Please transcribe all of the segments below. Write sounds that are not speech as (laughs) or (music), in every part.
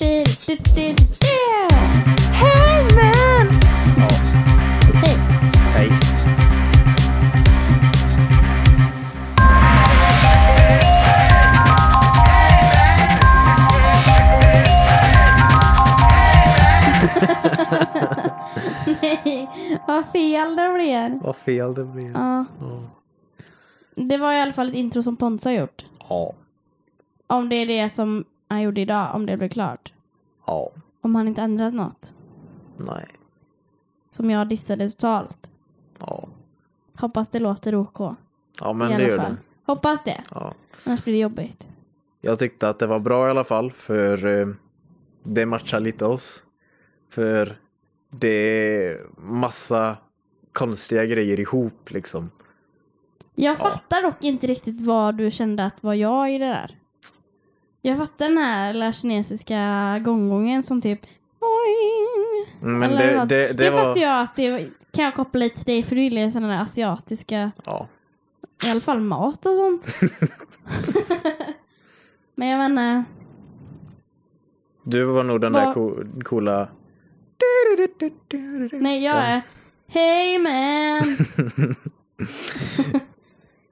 Hey man! Ja, Hej. hej. Nej, vad fel det blev. Vad fel det blev. Ja. Ja. Det var i alla fall ett intro som Pontus har gjort. Ja. Om det är det som han gjorde idag, om det blir klart. Ja. Om han inte ändrat något. Nej. Som jag dissade totalt. Ja. Hoppas det låter OK. Ja, I men det gör det. Hoppas det. Ja. Annars blir det jobbigt. Jag tyckte att det var bra i alla fall för eh, det matchar lite oss. För det är massa konstiga grejer ihop liksom. Jag Ja. fattar dock inte riktigt vad du kände att var jag i det där. Jag fattar den här lilla kinesiska gonggongen som typ boing. Mm, Men det, det, Det, det var... fattar jag att det kan jag koppla lite till dig för du gillar ju sådana där asiatiska, Ja. i alla fall mat och sånt. (laughs) Men jag vet inte. Du var nog den där Vad- co coola... Nej, jag är Hey man! (laughs)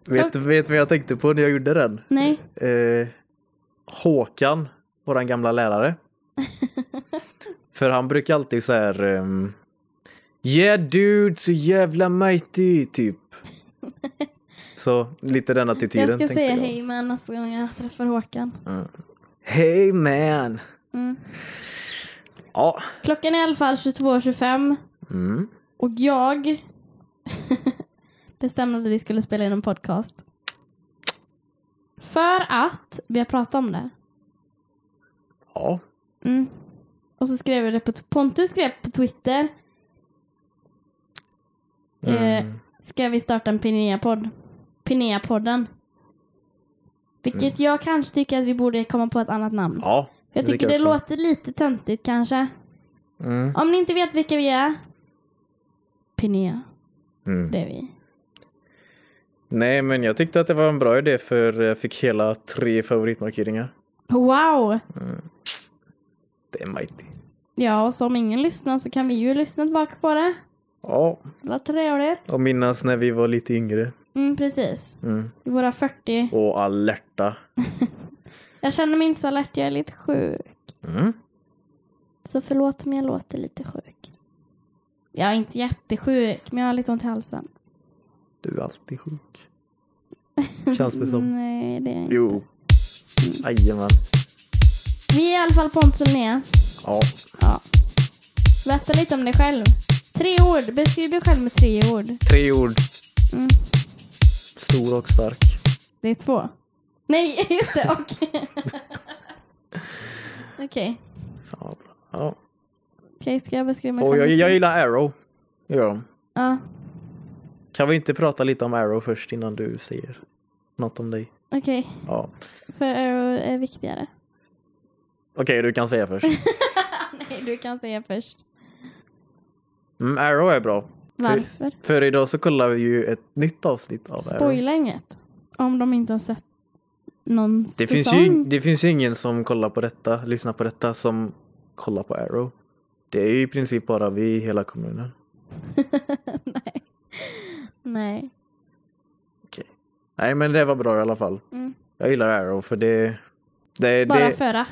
Vet du vet vad jag tänkte på när jag gjorde den? Nej. Eh, Håkan, våran gamla lärare. (laughs) För han brukar alltid så här... ehm, yeah dude, så jävla mighty, typ. (laughs) Så lite den attityden Jag ska säga jag. hej man nästa gång jag träffar Håkan. Hey man! Mm. Ja. Klockan är i alla fall 22.25 Mm. och jag (laughs) bestämde att vi skulle spela in en podcast. För att vi har pratat om det. Ja. Mm. Och så skrev jag det på Pontus skrev på Twitter. Eh, Mm. ska vi starta en Pinea-podd? Pinea-podden. Vilket jag kanske tycker att vi borde komma på ett annat namn. Ja. jag tycker det jag låter lite töntigt kanske. Mm. Om ni inte vet vilka vi är. Pinea, Mm. det är vi. Nej, men jag tyckte att det var en bra idé för jag fick hela tre favoritmarkeringar. Wow! Det är mighty. Ja, och så om ingen lyssnar så kan vi ju lyssna tillbaka på det. Ja, var trevligt. och minnas när vi var lite yngre. Mm, precis. Mm. I våra 40. Och alerta. (laughs) Jag känner mig inte så alert, jag är lite sjuk. Mm. Så förlåt om jag låter lite sjuk. Jag är inte jättesjuk, men jag har lite ont i halsen. Du är alltid sjuk. Känns det som. Nej, det är jag inte. Jo. Jajamän. Vi är i alla fall Pontus och Linnea. Ja. Ja. Berätta lite om dig själv. Tre ord. Beskriv dig själv med tre ord. Tre ord. Mm. Stor och stark. Det är två. Nej, (laughs) just det. Okej. (laughs) Okej. Ja. ja. Okej, ska jag beskriva mig själv? jag, jag gillar Arrow. Ja. Ja, Kan vi inte prata lite om Arrow först innan du säger något om dig? okej. Ja. För Arrow är viktigare. Okej, du kan säga först. (laughs) Nej, du kan säga först. Mm, Arrow är bra. Varför? För idag så kollar vi ju ett nytt avsnitt av Arrow. Spoila inget. Om de inte har sett någon Det finns, säsong. ju, det finns ju ingen som kollar på detta, lyssnar på detta, som kollar på Arrow. Det är ju i princip bara vi i hela kommunen. (laughs) Nej. Nej. Nej men det var bra i alla fall. Mm. Jag gillar Arrow för det... det, Bara det för att.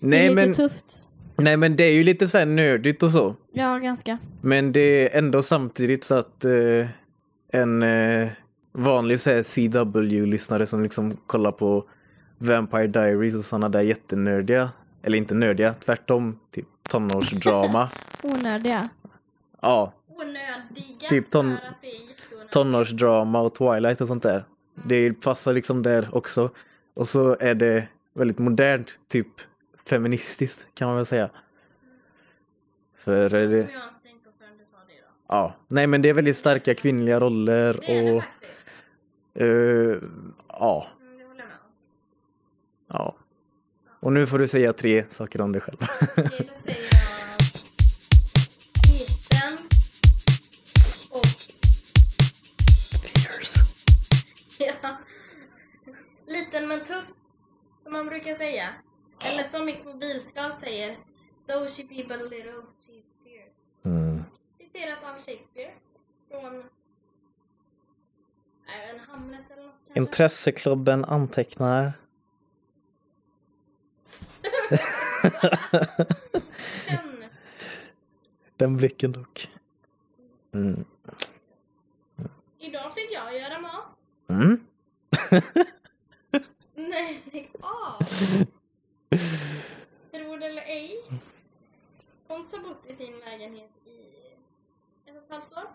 det nej, är lite men, tufft. nej men det är ju lite såhär nördigt och så. Ja, ganska. Men det är ändå samtidigt så att eh, en eh, vanlig så här, CW-lyssnare som liksom kollar på Vampire Diaries och sådana där jättenördiga, eller inte nördiga, tvärtom, typ tonårsdrama. (laughs) Onödiga. ja, Onödiga? Typ ton- för tonårsdrama och Twilight och sånt där. Det passar liksom där också. Och så är det väldigt modernt, typ feministiskt kan man väl säga. För eh, det, sa det ja, nej men det är väldigt starka kvinnliga roller det och eh, ja, Mm, det med om. ja. Och nu får du säga tre saker om dig själv. Eller som mitt mobilskal säger. Though she be but little, she's fierce. Mm. Citerat av Shakespeare. Från... En Hamlet eller något kanske. Intresseklubben antecknar. En. (laughs) Den blicken dock. Mm. Idag fick jag göra mat. Mm. Nej, lägg av! (laughs) Tror det eller ej. Pontus har bott i sin lägenhet i ett och ett halvt år.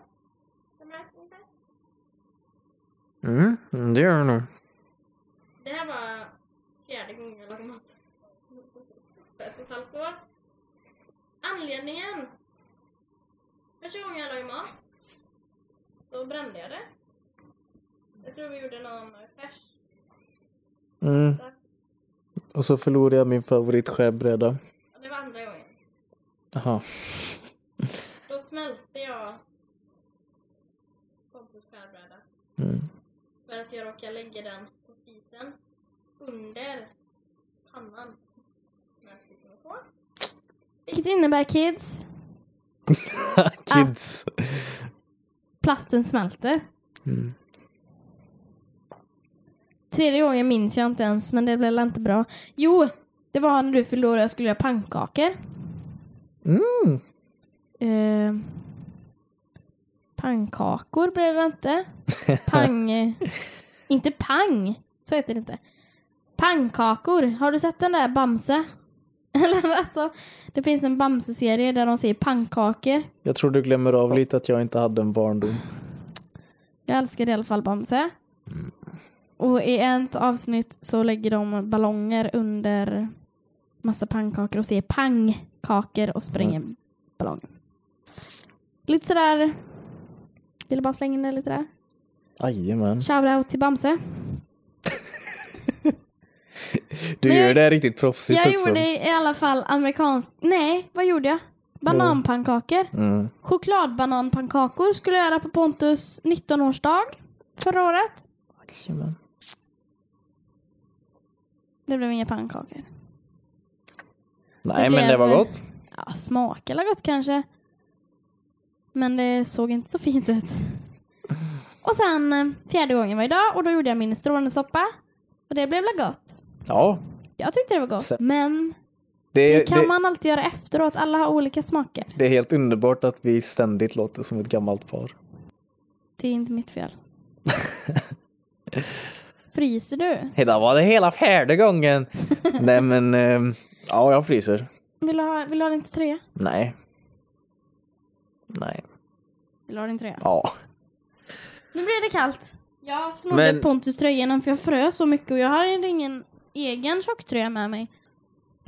Mm. Det gör det nog. Det här var fjärde gången jag lagade mat. Ett och ett halvt år. Anledningen. Första gången jag lagade mat så brände jag det. Jag tror vi gjorde någon färs. Mm. Och så förlorade jag min favoritskärbräda. Det var andra gången. Jaha. Då smälte jag Pontus skärbräda. Mm. För att jag råkade lägga den på spisen under pannan. När spisen var på. Vilket innebär kids, (laughs) Kids. plasten smälter. Mm. Tredje gången minns jag inte ens, men det blev inte bra. Jo, det var när du fyllde år och jag skulle göra pannkakor. Mm. Eh, pannkakor blev det inte. Pang... (laughs) inte pang, så heter det inte. Pannkakor. Har du sett den där Bamse? (laughs) Eller alltså, det finns en Bamse-serie där de säger pannkakor. Jag tror du glömmer av lite att jag inte hade en barndom. Jag älskar i alla fall Bamse. Och i ett avsnitt så lägger de ballonger under massa pannkakor och säger pangkakor och spränger ballongen. Lite sådär... Vill bara slänga in det lite där. Jajamän. Shoutout till Bamse. (laughs) Du Men gör jag- det riktigt proffsigt Jag också. gjorde i alla fall amerikansk... Nej, vad gjorde jag? Bananpannkakor. Mm. Chokladbananpannkakor skulle jag göra på Pontus 19-årsdag förra året. Jajamän. Det blev inga pannkakor. Nej Det men det var gott. Ja, smakade gott kanske. Men det såg inte så fint ut. Och sen eh, fjärde gången var idag och då gjorde jag min strålningssoppa. Och det blev väl gott. Ja. Jag tyckte det var gott. Men Det, det kan det, man alltid göra efteråt. Alla har olika smaker. det är helt underbart att vi ständigt låter som ett gammalt par. Det är inte mitt fel. (laughs) Fryser du? Idag var det hela fjärde gången. (laughs) Nej men, ehm, ja jag fryser. Vill du ha, vill du ha din tröja? Nej. Nej. Vill du ha din tröja? Ja. Nu blir det kallt. Jag snodde Men- Pontus tröjan för jag frös så mycket och jag har ingen egen tjocktröja med mig.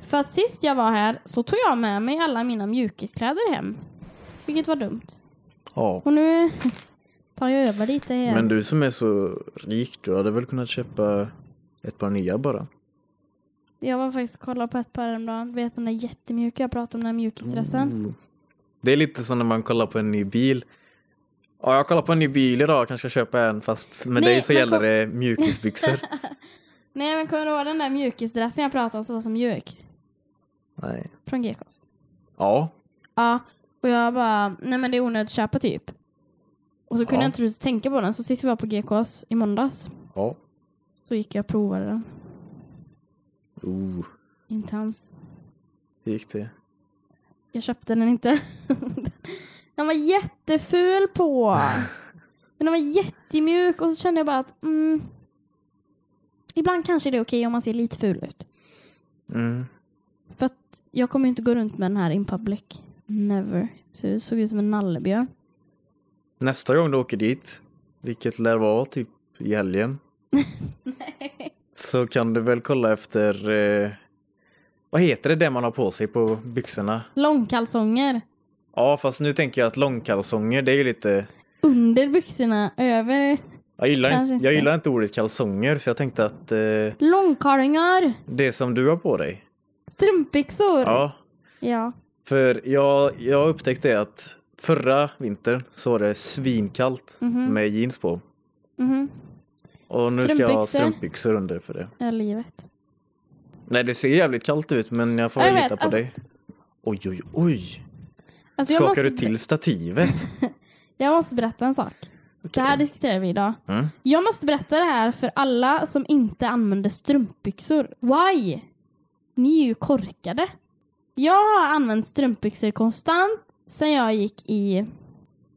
För att sist jag var här så tog jag med mig alla mina mjukiskläder hem. Vilket var dumt. ja. Och nu tar jag över lite igen. Men du som är så rik, du hade väl kunnat köpa ett par nya bara? Jag var faktiskt och kollade på ett par häromdagen. Du vet den där jättemjuka jag pratade om, den där mjukisdressen. Mm. Det är lite som när man kollar på en ny bil. Ja, jag kollar på en ny bil idag, kanske ska köpa en fast med Nej, dig så gäller kom- det mjukisbyxor. (laughs) Nej men kommer du ihåg den där mjukisdressen jag pratade om som var så mjuk? Nej. Från Gekås. Ja. Ja, och jag bara, nej men det är onödigt att köpa typ. Och så kunde Ja. jag inte sluta tänka på den, så sitter vi på GKs i måndags. Ja. Så gick jag och provade den. Oh, Intens. hur gick det? Jag köpte den inte. (laughs) den var jätteful på. (laughs) Men den var jättemjuk och så kände jag bara att mm, ibland kanske det är okej om man ser lite ful ut. Mm. För att jag kommer ju inte gå runt med den här in public. Never. Så det såg ut som en nallebjörn. Nästa gång du åker dit, vilket lär vara typ i helgen, (laughs) så kan du väl kolla efter eh, vad heter det det man har på sig på byxorna? Långkalsonger. Ja, fast nu tänker jag att långkalsonger, det är ju lite Under byxorna, över Jag gillar, inte. jag gillar inte ordet kalsonger så jag tänkte att eh, långkallingar. det som du har på dig. Strumpbyxor. Ja, ja. för jag, jag upptäckte att förra vintern så var det svinkallt Mhm. med jeans på. Mhm. Och nu ska jag ha Strumpbyxor. under för det. Ja, livet. Nej, det ser jävligt kallt ut men jag får Jag väl lita på alltså- dig. Oj, oj, oj. Alltså, Skakar måste, du till stativet? (laughs) jag måste berätta en sak. Det här diskuterar vi idag. Mm. Jag måste berätta det här för alla som inte använder strumpbyxor. Why? Ni är ju korkade. Jag har använt strumpbyxor konstant sen jag gick i...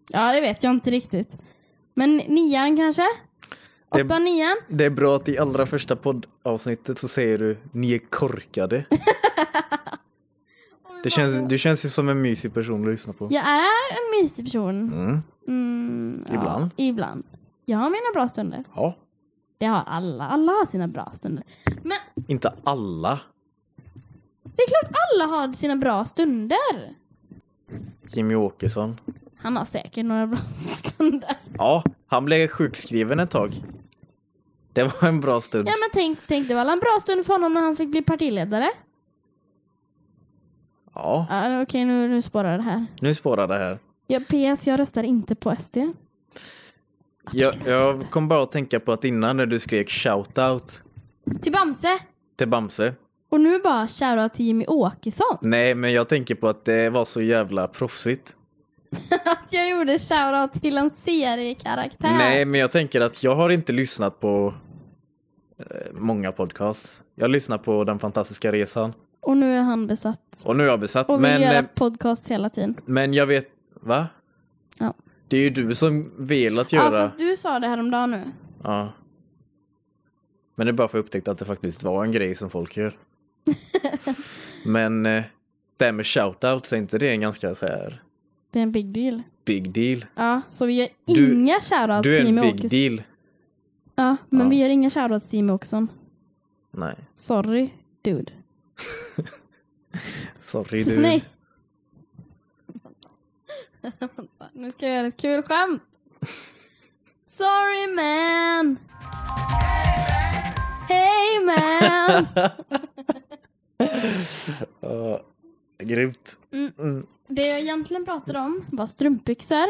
Ja, det vet jag inte riktigt. Men nian kanske? Det- Åtta, nian? Det är bra att i allra första poddavsnittet så säger du ni är korkade. (laughs) Det känns, du känns ju som en mysig person att lyssna på. Jag är en mysig person. Mm. Mm, ja, Ibland. ibland. Jag har mina bra stunder. Ja, Det har alla. Alla har sina bra stunder. Men inte alla. det är klart alla har sina bra stunder. Jimmy Åkesson. Han har säkert några bra stunder. Ja, han blev sjukskriven ett tag. Det var en bra stund. Ja men tänk, tänk det var en bra stund för honom när han fick bli partiledare? Ja, Ja, Okej nu, nu spårar det här. nu spårar det här. Ja, PS, jag röstar inte på SD. Jag, jag kom bara att tänka på att innan när du skrek shoutout Till Bamse! till Bamse. Och nu bara shoutout till Jimmy Åkesson. Nej, men jag tänker på att det var så jävla proffsigt. Att (laughs) jag gjorde shoutout till en seriekaraktär. Nej, men jag tänker att jag har inte lyssnat på eh, många podcasts. Jag lyssnar på Den fantastiska resan. Och nu är han besatt. Och nu är jag besatt. Och vill Men, göra eh, podcast hela tiden. men jag vet... Va? Ja. Det är ju du som velat Ja, göra... fast du sa det häromdagen nu. Ja. Men det är bara för att jag upptäckte att det faktiskt var en grej som folk gör. (laughs) Men eh, det här med shoutouts, är inte det en ganska så här Det är en big deal. big deal? Ja, så vi gör Du- inga shoutouts Du är till en big Åkesson. deal. Ja, men Ja. vi gör inga shoutouts till Jimmy Åkesson. Nej, Sorry, dude. (laughs) sorry Så du. Nej. nu ska jag göra ett kul skämt. Sorry man. Hey man. (laughs) (laughs) Ja, grymt. Mm. Mm. Det jag egentligen pratade om var strumpbyxor.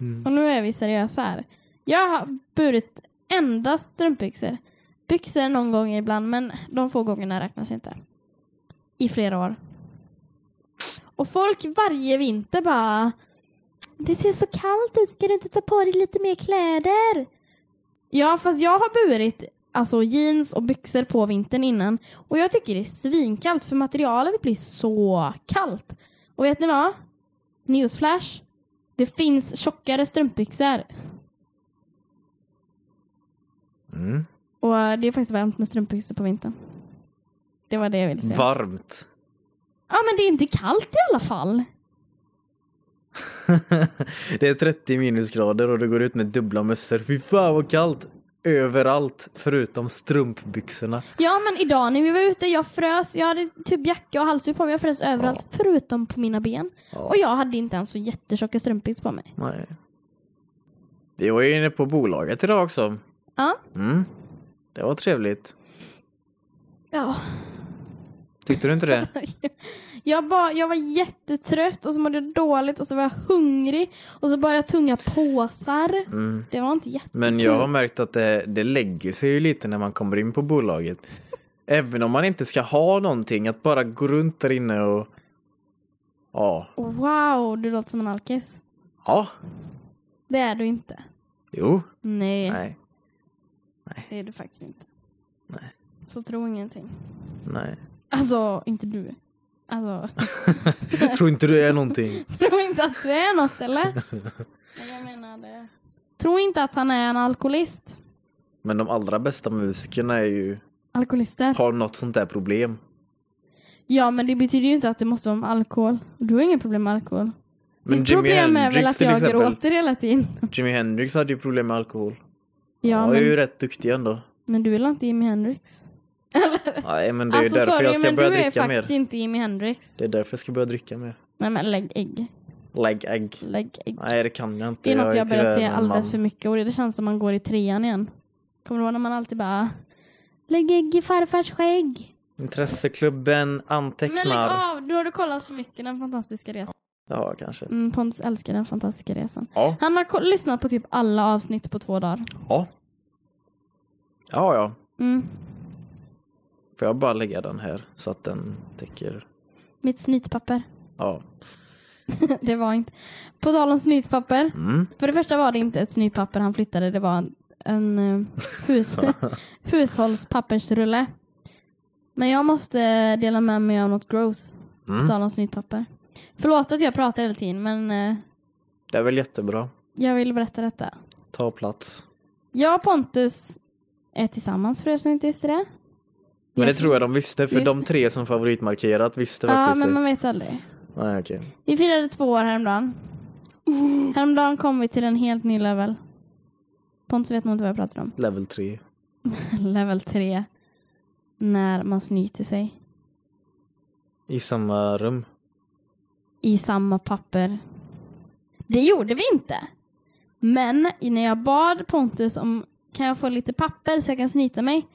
Mm. Och nu är vi seriösa här. Jag har burit endast strumpbyxor. Byxor någon gång ibland, men de få gångerna räknas inte. I flera år. Och folk varje vinter bara Det ser så kallt ut, ska du inte ta på dig lite mer kläder? Ja, fast jag har burit alltså jeans och byxor på vintern innan. Och jag tycker det är svinkallt för materialet blir så kallt. Och vet ni vad? Newsflash. Det finns tjockare strumpbyxor. Mm. Och eh, det är faktiskt varmt med strumpbyxor på vintern. Det var det jag ville säga. Varmt. Ja, men det är inte kallt i alla fall. (laughs) det är 30 minusgrader och du går ut med dubbla mössor. Fy fan vad kallt! Överallt förutom strumpbyxorna. Ja, men idag när vi var ute, jag frös. Jag hade typ jacka och halsduk på mig. Jag frös överallt förutom på mina ben. Ja. Och jag hade inte ens så jättetjocka strumpbyxor på mig. Nej. Vi var ju inne på bolaget idag också. Ja. Mm. Det var trevligt. Ja. Tyckte du inte det? (laughs) Jag, bara, jag var jättetrött och så mådde jag dåligt och så var jag hungrig. Och så bara jag tunga påsar. Mm. Det var inte jättekul. Men jag har märkt att det, det lägger sig ju lite när man kommer in på bolaget. Även om man inte ska ha någonting, att bara gå runt där inne och... Ja. Wow, du låter som en alkis. Ja. Det är du inte. Jo. Nej, Nej. det är du faktiskt inte. Nej. Så tro ingenting. Nej. Alltså, inte du. Alltså, (laughs) Tror inte du är någonting. (laughs) tro inte att du är något eller? (laughs) Men jag menar det. Tro inte att han är en alkoholist. Men de allra bästa musikerna är ju, Alkoholister. har något sånt där problem. Ja, men det betyder ju inte att det måste vara alkohol. Du har inget problem med alkohol. Men Ditt Jimi problem är väl Hendrix att till jag exempel. gråter hela tiden. Jimi Hendrix hade ju problem med alkohol. Ja, Han är ju men, rätt duktig ändå. men du är väl inte Jimi Hendrix? Nej men det är Alltså därför sorry, jag ska men du börja är dricka mer. faktiskt inte Jimi Hendrix. Det är därför jag ska börja dricka mer. Nej men lägg ägg. Lägg ägg. Lägg ägg. Nej det kan jag inte. Det är något är jag börjar se alldeles man. för mycket och det känns som man går i trean igen. Kommer du ihåg när man alltid bara Lägg ägg i farfars skägg. Intresseklubben Men lägg antecknar. av, nu har du kollat för mycket Den fantastiska resan. Ja kanske. Mm, Pontus älskar Den fantastiska resan. Ja. Han har lyssnat på typ alla avsnitt på två dagar. Ja. Ja ja. Mm. Får jag bara lägga den här så att den täcker? Mitt snytpapper. Ja. (laughs) det var inte. På tal om snytpapper. Mm. För det första var det inte ett snytpapper han flyttade. Det var en, en eh, hus, (laughs) hushållspappersrulle. Men jag måste dela med mig av något gross. På Mm. tal om snytpapper. Förlåt att jag pratar hela tiden men eh, Det är väl jättebra. jag vill berätta detta. Ta plats. Jag och Pontus är tillsammans för er som inte visste det. Men det tror jag de visste, för Visst. de tre som favoritmarkerat visste Ja, faktiskt men det. man vet aldrig. Nej, okej. Vi firade två år häromdagen. Häromdagen kom vi till en helt ny level. Pontus vet nog inte vad jag pratar om. Level 3. (laughs) level 3. När man snyter sig. I samma rum. I samma papper. Det gjorde vi inte. Men när jag bad Pontus om kan jag få lite papper så jag kan snyta mig.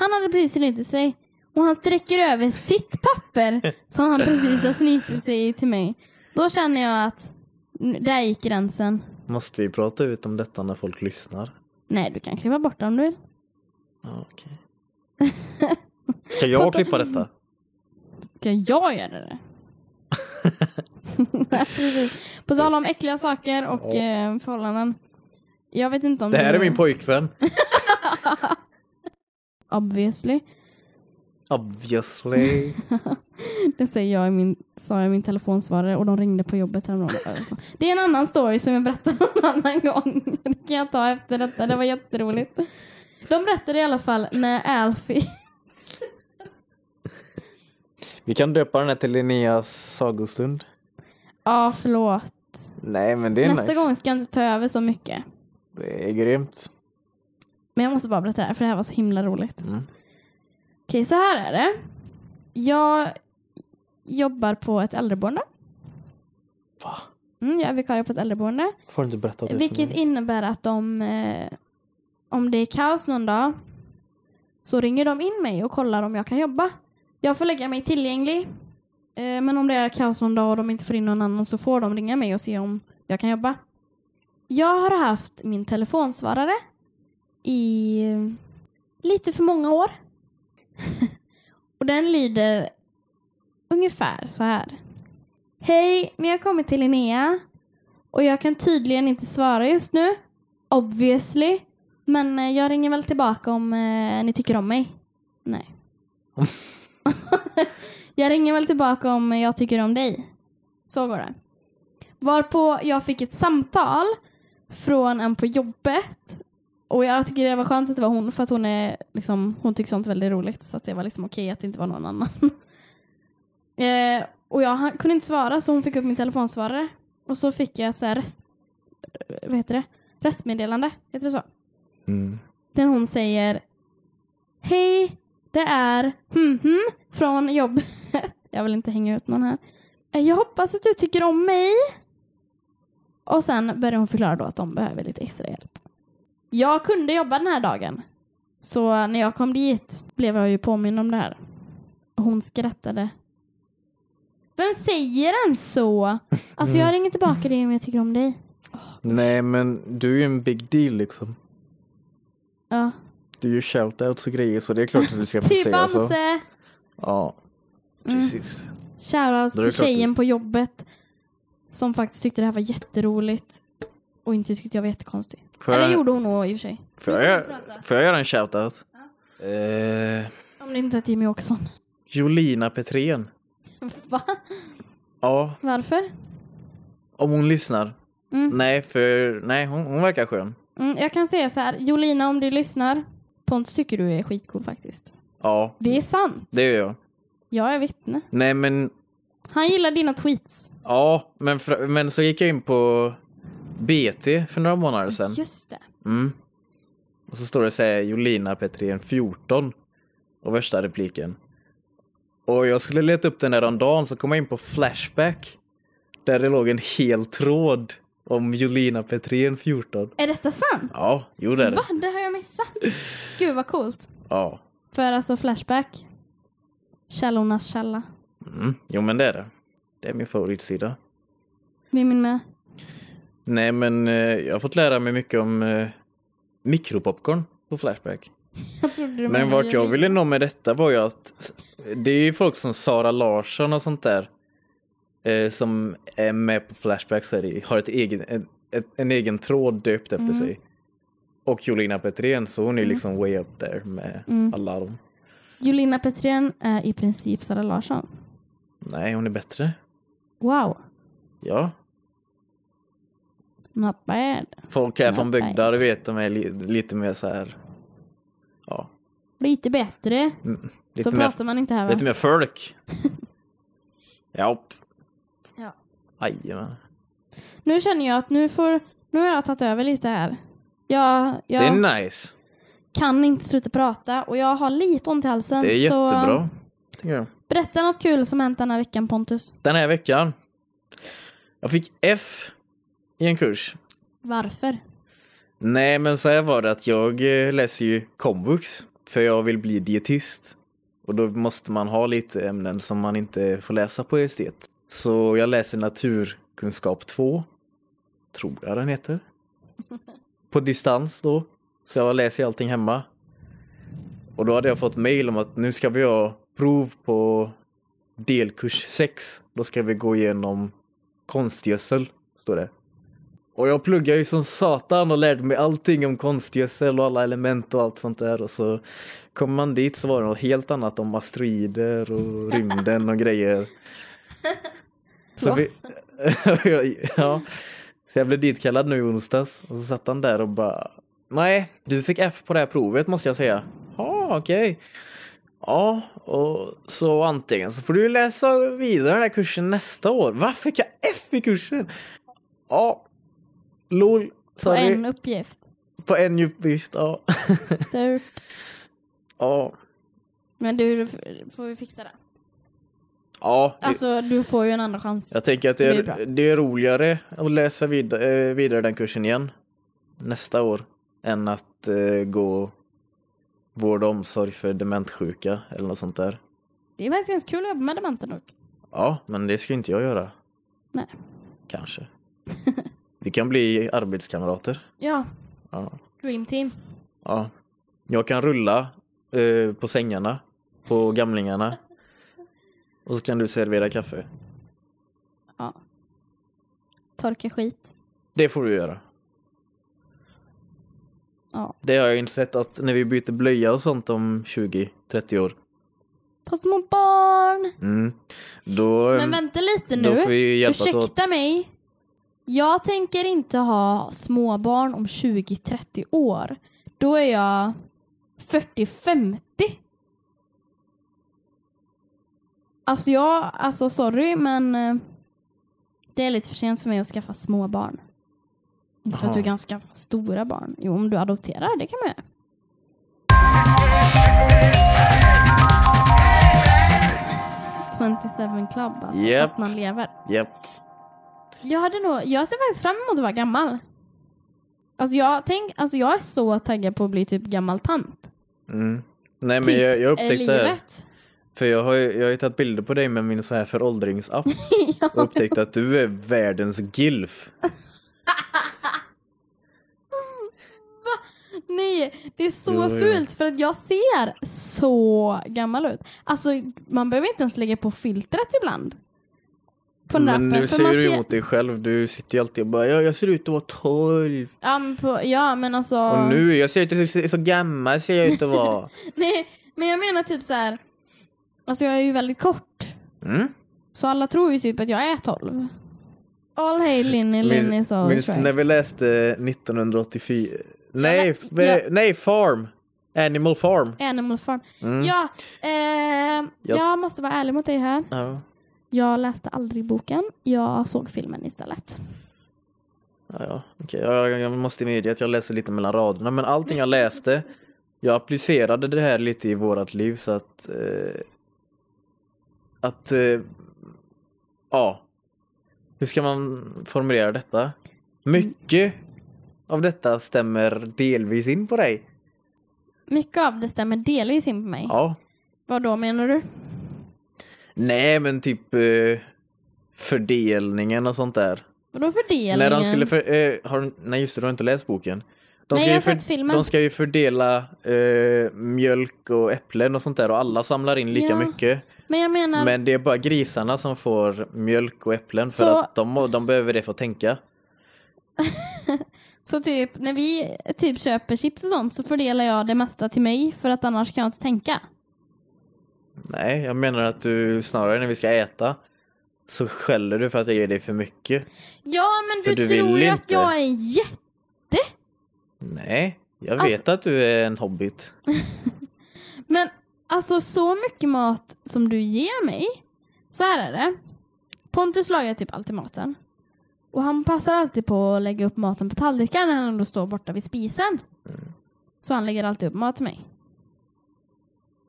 Han hade precis snytit sig. Och han sträcker över sitt papper som han precis har snytit sig till mig. Då känner jag att där gick gränsen. Måste vi prata ut om detta när folk lyssnar? Nej, du kan kliva bort det om du vill. Ja, okej. Ska jag klippa detta? Ska jag göra det? (laughs) På tal om äckliga saker och Ja. eh, förhållanden. Jag vet inte om Det här du- är min pojkvän. (laughs) Obviously. Obviously. (laughs) Det säger jag i min, sa jag i min telefonsvarare och de ringde på jobbet häromdagen. (laughs) Alltså. Det är en annan story som jag berättar (laughs) någon annan gång. Det kan jag ta efter detta. Det var jätteroligt. De berättade i alla fall när Alfie... Vi kan döpa den här till Linneas sagostund. Ja, förlåt. Nej, men det är Nästa nice. gång ska jag inte ta över så mycket. Det är grymt. Men jag måste bara berätta det här för det här var så himla roligt. Mm. Okej, så här är det. Jag jobbar på ett äldreboende. Va? Mm, jag är vikarie på ett äldreboende. Får du inte berätta det Vilket innebär att de, eh, om det är kaos någon dag, så ringer de in mig och kollar om jag kan jobba. Jag får lägga mig tillgänglig. Eh, men om det är kaos någon dag och de inte får in någon annan så får de ringa mig och se om jag kan jobba. Jag har haft min telefonsvarare i lite för många år. (laughs) och den lyder ungefär så här. Hej, ni har kommit till Linnea. Och jag kan tydligen inte svara just nu. Obviously. Men eh, jag ringer väl tillbaka om eh, ni tycker om mig. Nej. (laughs) jag ringer väl tillbaka om jag tycker om dig. Så går det. Varpå jag fick ett samtal från en på jobbet. Och jag tycker det var skönt att det var hon för att hon är liksom, hon tycker sånt väldigt roligt. Så att det var liksom okej att det inte var någon annan. (laughs) eh, och jag kunde inte svara så hon fick upp min telefonsvarare. Och så fick jag så här röst, vad heter det? röstmeddelande. Heter det så? Mm. Där hon säger Hej, det är hmm, från jobbet. (laughs) jag vill inte hänga ut någon här. "Eh, Jag hoppas att du tycker om mig. Och sen börjar hon förklara då att de behöver lite extra hjälp. Jag kunde jobba den här dagen. Så när jag kom dit blev jag ju påmind om det här. Och hon skrattade. Vem säger en så? Alltså jag ringer tillbaka dig om jag tycker om dig. Nej, men du är ju en big deal liksom. Ja. Du gör shoutouts och grejer så det är klart att du ska få Typ säga så. Bamse! Ja, Mm. precis. Shoutouts Då är det till klart tjejen på jobbet som faktiskt tyckte det här var jätteroligt och inte tyckte jag var jättekonstig. Får Eller jag, gjorde hon nog i och för sig. får jag, får jag göra en shoutout? Eh, Om det inte är Jimmy Åkesson. Jolina Petrén. Va? Ja, Varför? om hon lyssnar. Mm. Nej, för nej, hon, hon verkar skön. Mm, jag kan säga så här, Jolina om du lyssnar, Pontus tycker du är skitcool faktiskt. Ja, Det är sant. det gör jag. Jag är vittne. Nej, men Han gillar dina tweets. ja, men, men så gick jag in på BT för några månader sedan. Just det. Mm. Och så står det så här Jolina Petrén 14 och värsta repliken. Och jag skulle leta upp den där om dagen så kom jag in på Flashback. Där det låg en hel tråd om Jolina Petrén 14. Är detta sant? Ja, jo det är det. Va? Det har jag missat. Gud vad coolt. Ja. För alltså Flashback. Källornas källa. Mm. Jo men det är det. Det är min favoritsida. Vem är min med? Nej men eh, jag har fått lära mig mycket om eh, mikropopcorn på Flashback. (laughs) Men vart jag ville nå med detta var ju att det är ju folk som Sara Larsson och sånt där eh, som är med på Flashback så det, har ett egen, en, en egen tråd döpt efter Mm. sig. Och Jolina Petrén så hon är liksom way up there med Mm. alla dem. Jolina Petrén är i princip Sara Larsson. Nej, hon är bättre. Wow, Ja. Not bad. Folk här Ja, från bygder vet de är li, lite mer så här. Ja. Lite bättre. mm, Så Lite, mer, pratar man inte här va? lite mer folk. (laughs) Japp. Ja. Jajamän. Nu känner jag att nu får nu har jag tagit över lite här. Jag, Det jag är nice. kan inte sluta prata och jag har lite ont i halsen. Det är så jättebra. jag. berätta något kul som hänt den här veckan Pontus. Den här veckan. Jag fick F i en kurs. Varför? Nej, men så här var det att jag eh, läser ju komvux för jag vill bli dietist. Och då måste man ha lite ämnen som man inte får läsa på estet. Så jag läser naturkunskap 2. Tror jag den heter. På distans då. Så jag läser allting hemma. Och då hade jag fått mail om att nu ska vi ha prov på delkurs 6. Då ska vi gå igenom konstgödsel, står det. Och jag pluggade ju som satan och lärde mig allting om konstgödsel och alla element och allt sånt där. Och så kom man dit så var det något helt annat om asteroider och rymden och grejer. Så vi, (laughs) ja, så jag blev ditkallad nu i onsdags och så satt han där och bara Nej, du fick F på det här provet måste jag säga. Ja, okej. Ja, och så antingen så får du läsa vidare den här kursen nästa år. Varför fick jag F i kursen? Ja, LOL. På Sorry. en uppgift. På en uppgift, ja. (laughs) Surt. ja. Men du får vi fixa det. Ja, det- Alltså du får ju en andra chans. jag tänker att det det är det är roligare att läsa vidare, eh, vidare den kursen igen nästa år än att eh, gå vård och omsorg för demenssjuka eller något sånt där. Det är faktiskt ganska kul att jobba med dementa nog. Ja, men det ska inte jag göra. Nej. Kanske. (laughs) Vi kan bli arbetskamrater. Ja, Ja. dream team. ja. Jag kan rulla eh, på sängarna på gamlingarna. Och så kan du servera kaffe. Ja. Torka skit. Det får du göra. Ja. Det har jag insett att när vi byter blöja och sånt om 20-30 år. På små barn. Mm, då, Men vänta lite nu. Ursäkta åt. mig. Jag tänker inte ha småbarn om 20-30 år. Då är jag 40-50. Alltså jag, alltså sorry men eh, det är lite för sent för mig att skaffa småbarn. Inte för att du kan skaffa stora barn. Jo, om du adopterar, det kan man göra. Twenty-seven club alltså, Japp. fast man lever. Japp. Jag hade nog, jag ser faktiskt fram emot att vara gammal. Alltså jag, tänk, alltså jag är så taggad på att bli typ gammal tant. Mm. Nej men Typ, jag, jag upptäckte livet. För jag har jag har ju tagit bilder på dig med min så här föråldringsapp. (laughs) ja. Och upptäckte att du är världens gilf. (laughs) Nej, det är så jo. fult för att jag ser så gammal ut. Alltså man behöver inte ens lägga på filtret ibland. På den Men nu säger man du ser- emot dig själv. Du sitter ju alltid och bara ja, jag ser ut att vara 12. Ja men, på, ja, men alltså... Och nu, jag ser ut att se så gammal ser jag ut att vara. (laughs) Nej, men jag menar typ så här. Alltså jag är ju väldigt kort. Mm? Så alla tror ju typ att jag är 12. All hail Linny, Linny so minns du när vi läste 1984? Nej, Ja, ja. nej, Farm. Animal Farm. Animal Farm. Mm. Ja, eh, Ja. jag måste vara ärlig mot dig här. Ja. Jag läste aldrig boken. Jag såg filmen istället. Ja, ja. okej. Jag, jag måste medge att jag läser lite mellan raderna, men allting jag läste, jag applicerade det här lite i vårat liv så att... Eh, att... Eh, ja. Hur ska man formulera detta? Mycket av detta stämmer delvis in på dig. Mycket av det stämmer delvis in på mig. Ja. Vad då menar du? Nej, men typ eh, fördelningen och sånt där. Vadå fördelningen? När de skulle för, eh, har, nej just det, du har inte läst boken. De Nej, ska, jag ju har för, sett filmen. de ska ju fördela eh, mjölk och äpplen och sånt där och alla samlar in lika Ja. mycket. Men jag menar, Men det är bara grisarna som får mjölk och äpplen för Så- att de, de behöver det för att tänka. (laughs) så typ när vi typ köper chips och sånt så fördelar jag det mesta till mig för att annars kan jag inte tänka. Nej, jag menar att du snarare när vi ska äta så skäller du för att jag ger dig för mycket. Ja, men För du, du tror ju att jag är jätte... Nej, jag Alltså- vet att du är en hobbit. (laughs) Men alltså så mycket mat som du ger mig. Så här är det. Pontus lagar typ alltid maten. Och han passar alltid på att lägga upp maten på tallriken när han ändå står borta vid spisen. Så han lägger alltid upp mat till mig.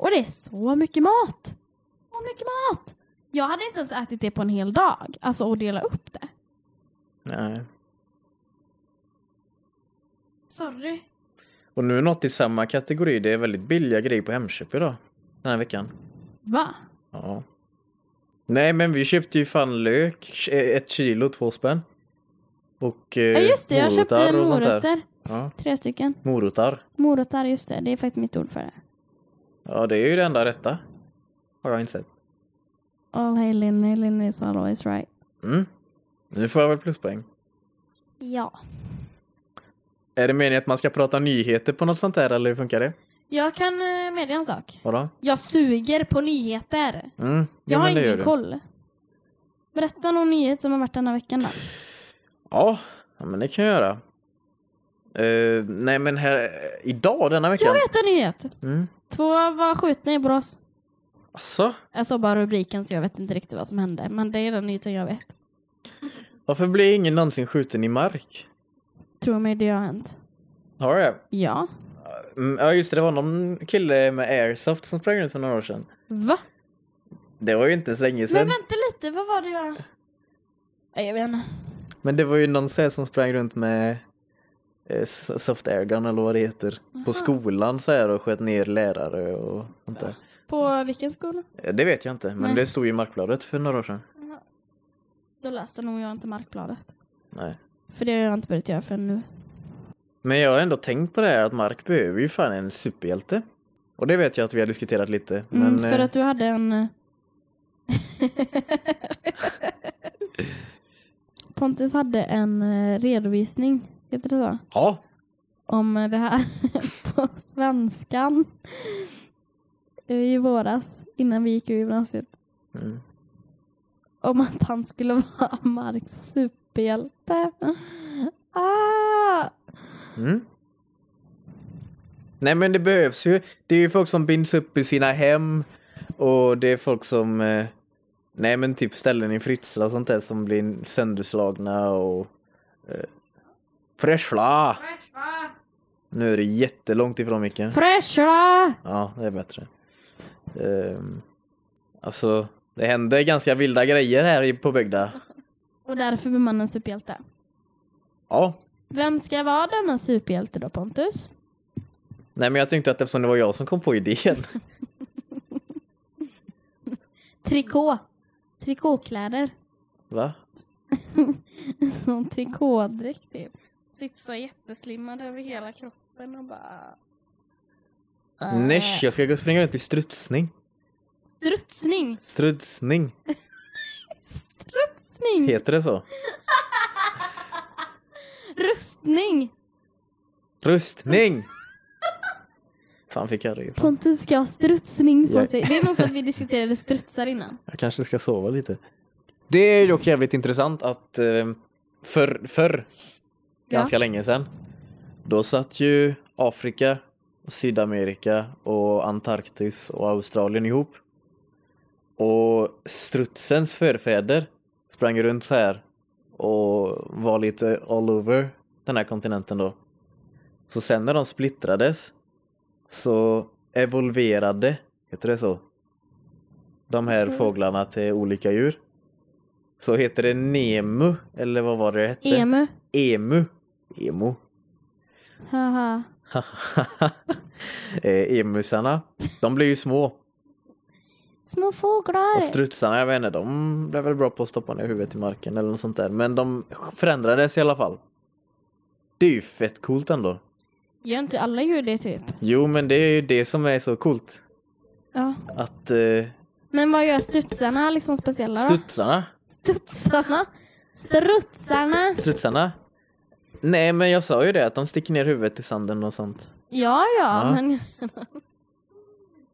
Och det är så mycket mat! Så mycket mat! Jag hade inte ens ätit det på en hel dag. Alltså att dela upp det. Nej. Sorry. Och nu något i samma kategori, det är väldigt billiga grejer på Hemköp idag. Den här veckan. Va? Ja. Nej men vi köpte ju fan lök, ett kilo, två spänn. Och eh, Ja just det, jag köpte morötter. Ja, Tre stycken. morötter. Morötter, just det. Det är faktiskt mitt ord för det. Ja det är ju det enda rätta. Har jag insett. All hail Linny, Linny is always right. Mm. Nu får jag väl pluspoäng. Ja. Är det meningen att man ska prata nyheter på något sånt där eller hur funkar det? Jag kan eh, meddela en sak. Vadå? Jag suger på nyheter. Mm. Jag jo, har det gör ingen koll. Berätta någon nyhet som har varit denna veckan då. Ja, ja, men det kan jag göra. Eh, nej men här, idag denna veckan. Jag vet en nyhet. Mm. Två var skjutna i Borås. Alltså, Jag såg bara rubriken så jag vet inte riktigt vad som hände. Men det är den nyheten jag vet. varför blir ingen någonsin skjuten i mark? Tror mig det har hänt. Har det? Ja. Mm, Ja just det, det var någon kille med airsoft som sprang runt för några år sedan. Va? Det var ju inte så länge Men sedan. vänta lite, vad var det jag... Jag vet inte. Men det var ju någon som sprang runt med soft airgun eller vad det heter. På skolan så här och sköt ner lärare och sånt där. På vilken skola? Eh, Det vet jag inte, men Nej. det stod i Markbladet för några år sedan. Då läste nog jag inte Markbladet. Nej. För det har jag inte börjat göra förrän nu. Men jag har ändå tänkt på det här att Mark behöver ju fan en superhjälte. Och det vet jag att vi har diskuterat lite. Men, Mm, för eh, att du hade en... eh, (laughs) Pontus hade en eh, redovisning, heter det så? Ja, Om det här (laughs) på svenskan i våras innan vi gick ur gymnasiet. mm. Om att han skulle (laughs) vara Marks superhjälte. Ah! Mm. Nej men det behövs ju. Det är ju folk som binds upp i sina hem. Och det är folk som, eh, nej men typ ställen i Fritsla och sånt där som blir sönderslagna och eh, Fräschla! Nu är det jättelångt ifrån micken. Fräschla! Ja, det är bättre. Um, alltså, det händer ganska vilda grejer här på Bygda. Och därför blir man en superhjälte. Ja. Vem ska vara denna superhjälte då Pontus? Nej men jag tänkte att eftersom det var jag som kom på idén. (laughs) Trikå. Trikåkläder. Va? (laughs) Som trikådräkt typ. Sitter så jätteslimmad över hela kroppen och bara... Äh. Nesh, jag ska gå och springa runt i strutsning. Strutsning! Strutsning, Strutsning! heter det så? (laughs) Rustning! Rustning! Fan fick jag det ifrån? Pontus ska ha strutsning på sig. Det är nog för att vi diskuterade strutsar innan. Jag kanske ska sova lite. Det är dock jävligt intressant att eh, förr, förr Ja. ganska länge sedan, då satt ju Afrika, Sydamerika och Antarktis och Australien ihop. Och strutsens förfäder sprang runt så här och var lite all over den här kontinenten då. Så sen när de splittrades så evolverade, heter det så? De här det. fåglarna till olika djur. Så heter det Nemu, eller vad var det det hette? Emu. Emu. Emo. Haha. (laughs) eh, emusarna, de blir ju små. Små fåglar. Och strutsarna, jag vet inte, de blev väl bra på att stoppa ner huvudet i marken eller något sånt där. Men de förändrades i alla fall. Det är ju fett coolt ändå. Gör inte alla djur det typ? Jo, men det är ju det som är så coolt. Ja. Att eh, Men vad gör studsarna liksom speciella då? studsarna, Studsarna? Strutsarna? strutsarna. Nej, men jag sa ju det att de sticker ner huvudet i sanden och sånt. Ja, ja, Ja. men... (laughs)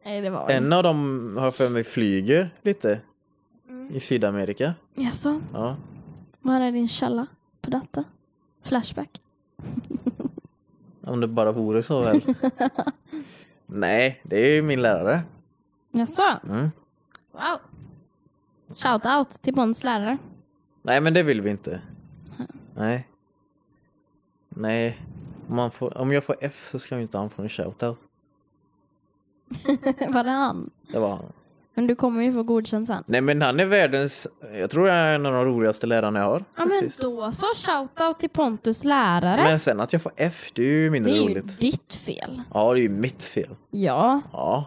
Nej, det var En av dem har för mig flyger lite Mm. i Sydamerika. Jaså, Ja. var är din källa på detta? Flashback? (laughs) Om det bara vore så väl. (laughs) Nej, det är ju min lärare. Jaså? Mm. Wow. Shout out till Pontus lärare. Nej, men det vill vi inte. Nej. Nej. Om, man får, om jag får F så ska ju inte han få en shoutout. (laughs) var det han? Det var han. Men du kommer ju få godkänt sen. Nej, men han är världens, jag tror jag är en av de roligaste lärarna jag har. Ja men faktiskt. då så, shout out till Pontus lärare. Men sen att jag får F, det är ju mindre det är ju roligt. ditt fel. Ja, det är ju mitt fel. Ja. Ja.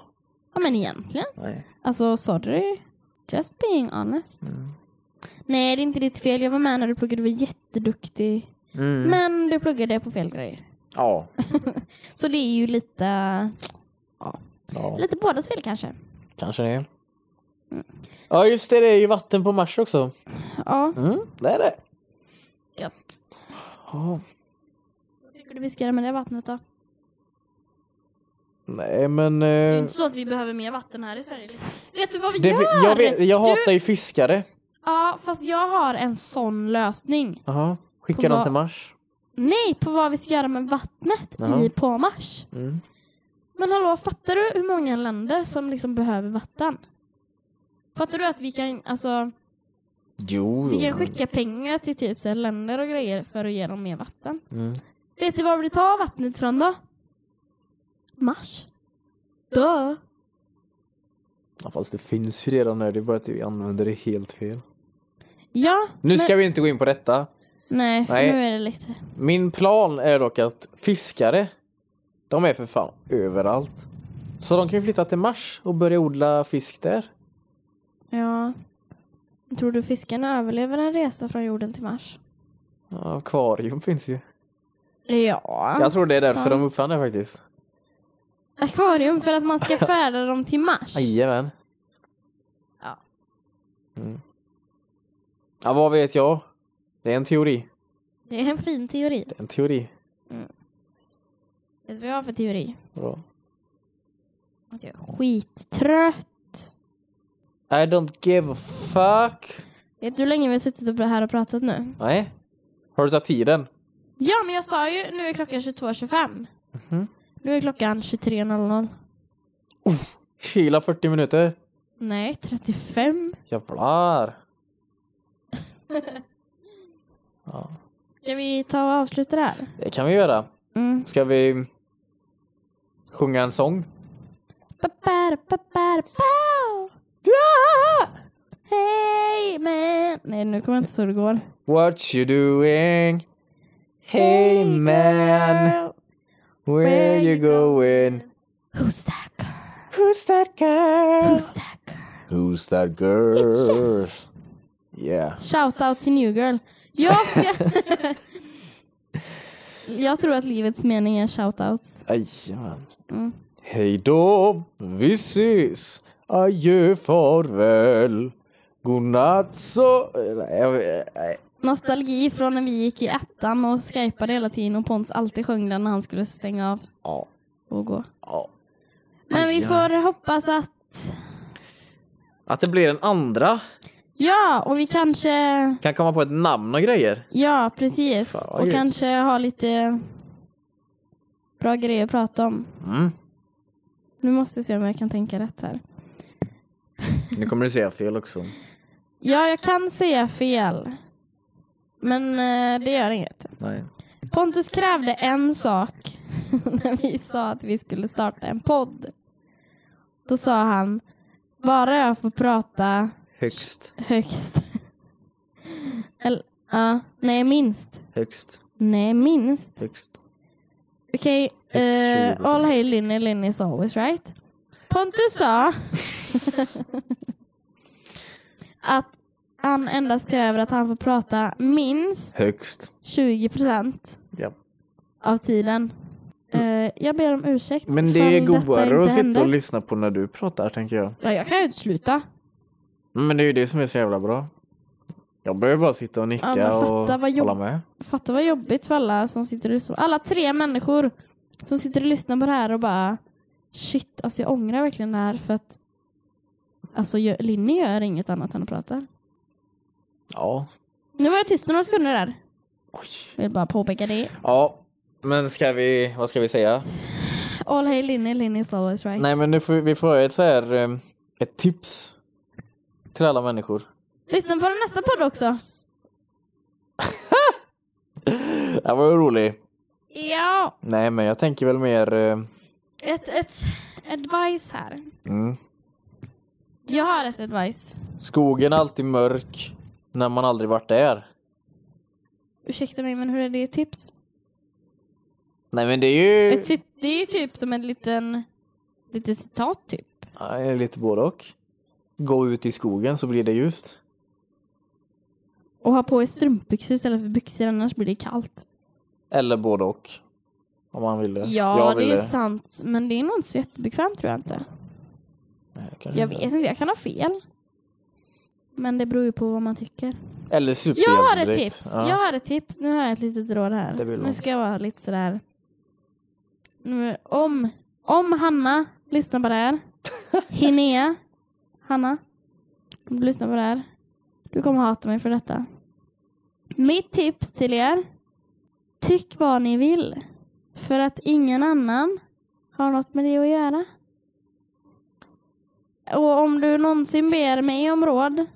ja, men egentligen. Nej. Alltså sorry. Just being honest. Nej, det är inte ditt fel. Jag var med när du pluggade, du var jätteduktig. Mm. Men du pluggade på fel grejer. Ja. (laughs) Så det är ju lite, ja. lite bådas fel kanske. Kanske det. Ja, just det. Det är ju vatten på Mars också. Ja, Mm, det är det. gött. Ja. Vad tycker du vi ska göra med det vattnet då? Nej, men... Det är Eh, inte så att vi behöver mer vatten här i Sverige. Vet du vad vi det, gör? jag, vet, jag Du- hatar ju fiskare. Ja, fast jag har en sån lösning. Jaha. Skicka dem vad- till Mars. Nej, på vad vi ska göra med vattnet Jaha. i på Mars. Mm. Men hallå, fattar du hur många länder som liksom behöver vatten? Fattar du att vi kan, alltså, Jo, vi kan skicka pengar till typ så länder och grejer för att ge dem mer vatten? Mm. Vet du var vi tar vattnet från då? Mars. Dö. Ja, fast det finns ju redan där. Det är bara att vi använder det helt fel. Ja, Nu ska men, vi inte gå in på detta. Nej, för Nej. nu är det lite... Min plan är dock att fiskare, de är för fan överallt. Så de kan ju flytta till Mars och börja odla fisk där. Ja. Tror du fiskarna överlever en resa från jorden till Mars? Ja, akvarium finns ju. Ja. Jag tror det är därför sant. de uppfann det faktiskt. Akvarium för att man ska (laughs) färda dem till Mars. Jajamän. Ja. Mm. Ja, vad vet jag? Det är en teori. Det är en fin teori. Det är en teori. Vet du vad jag har för teori? Bra. Att jag är skittrött. I don't give a fuck. Vet du hur länge vi har suttit här och pratat nu? Nej. Har du tagit tiden? Ja, men jag sa ju nu är klockan 22.25. Mhm. Nu är klockan 23.00. Hela 40 minuter. Nej, 35. Jävlar. (laughs) ja, Ska vi ta och avsluta det här? det kan vi göra. Mm. Ska vi sjunga en sång? Hej man! Nej, nu kommer jag inte så det går. What you doing? Hey man, where you going? Who's that girl? Who's that girl? Who's that girl? Who's that girl? Yeah. Shout out till New Girl. Jag ska... (laughs) jag tror att livets mening är shoutouts. Jajamän. Mm. Hej då, vi ses. Adjö, farväl. Godnatt så... Nostalgi från när vi gick i ettan och skypade hela tiden och Pons alltid sjöng den när han skulle stänga av Ja. och gå. ja. Men vi får hoppas att... Att det blir en andra. Ja, och vi kanske... Kan komma på ett namn och grejer. Ja, precis. Fan, och grymt. kanske ha lite bra grejer att prata om. Mm. Nu måste jag se om jag kan tänka rätt här. (laughs) Nu kommer du säga fel också. Ja, jag kan säga fel. Men eh, det gör inget. Nej. Pontus krävde en sak (laughs) när vi sa att vi skulle starta en podd. Då sa han, bara jag får prata Högst. högst. Eller, ja, nej minst. Högst. Nej minst. Högst. Okej, 20%. uh, all hail Linny, Linny is always right. Pontus sa (laughs) att han endast kräver att han får prata minst Högst. 20 procent Ja. av tiden. Eh, jag ber om ursäkt. Men det är godare att sitta och lyssna på när du pratar, tänker jag. Ja, jag kan ju inte sluta. Men det är ju det som är så jävla bra. Jag behöver bara sitta och nicka Ja, fatta och vad jobb- hålla med. Fatta vad jobbigt för alla som sitter och lyssnar. Alla tre människor som sitter och lyssnar på det här och bara shit, alltså jag ångrar verkligen det här för att alltså Linny gör inget annat än att prata. Ja. Nu var jag tyst några sekunder där. Oj. Jag vill bara påpeka det. Ja, men ska vi, vad ska vi säga? All hey Linny, Linny is always right. Nej men nu får vi får ett så här, eh, ett tips till alla människor. Lyssna på nästa podd också. (laughs) Det var ju rolig. Ja, Nej men jag tänker väl mer, eh, ett, ett advice här. mm. Jag har ett advice. skogen är alltid mörk när man aldrig varit där. Ursäkta mig, men hur är det ett tips? Nej men det är ju Ett cit- det är ju typ som en liten, lite citat typ. Nej, lite både och. Gå ut i skogen så blir det ljust. Och ha på er strumpbyxor istället för byxor, annars blir det kallt. Eller både och. Om man vill det. Ja, jag det vill är sant. Men det är nog inte så jättebekvämt tror jag inte. Nej, Jag inte. vet inte, jag kan ha fel. Men det beror ju på vad man tycker. Eller Jag har ett superhjältedräkt. tips. Ja. Jag har ett tips. Nu har jag ett litet råd här. Nu ska jag vara lite sådär. Nu, om, om Hanna lyssnar på det här. (laughs) Hinnea. Hanna. Om du lyssnar på det här. Du kommer hata mig för detta. Mitt tips till er. Tyck vad ni vill. För att ingen annan har något med det att göra. Och om du någonsin ber mig om råd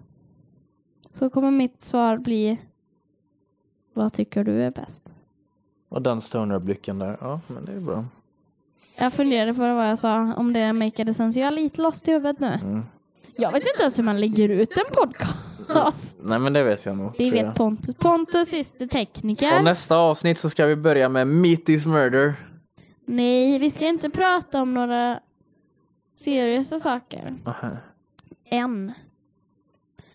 så kommer mitt svar bli Vad tycker du är bäst? Och den stonerblicken där. Ja, men det är bra. Jag funderade på vad jag sa, om det makade sense. Jag är lite lost i huvudet nu. Mm. Jag vet inte ens hur man lägger ut en podcast. Nej, men det vet jag nog. Det tror jag. vet Pontus. Pontus är tekniker. Och nästa avsnitt så ska vi börja med Meet is murder. Nej, vi ska inte prata om några seriösa saker. Aha. Än.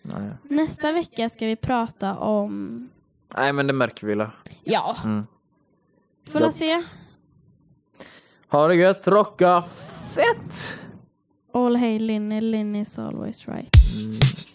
Nej. Nästa vecka ska vi prata om... Nej, men det märker vi la. Ja, Mm. får la se. Ha det gött, rocka fett! All hey Linny, Linny is always right. Mm.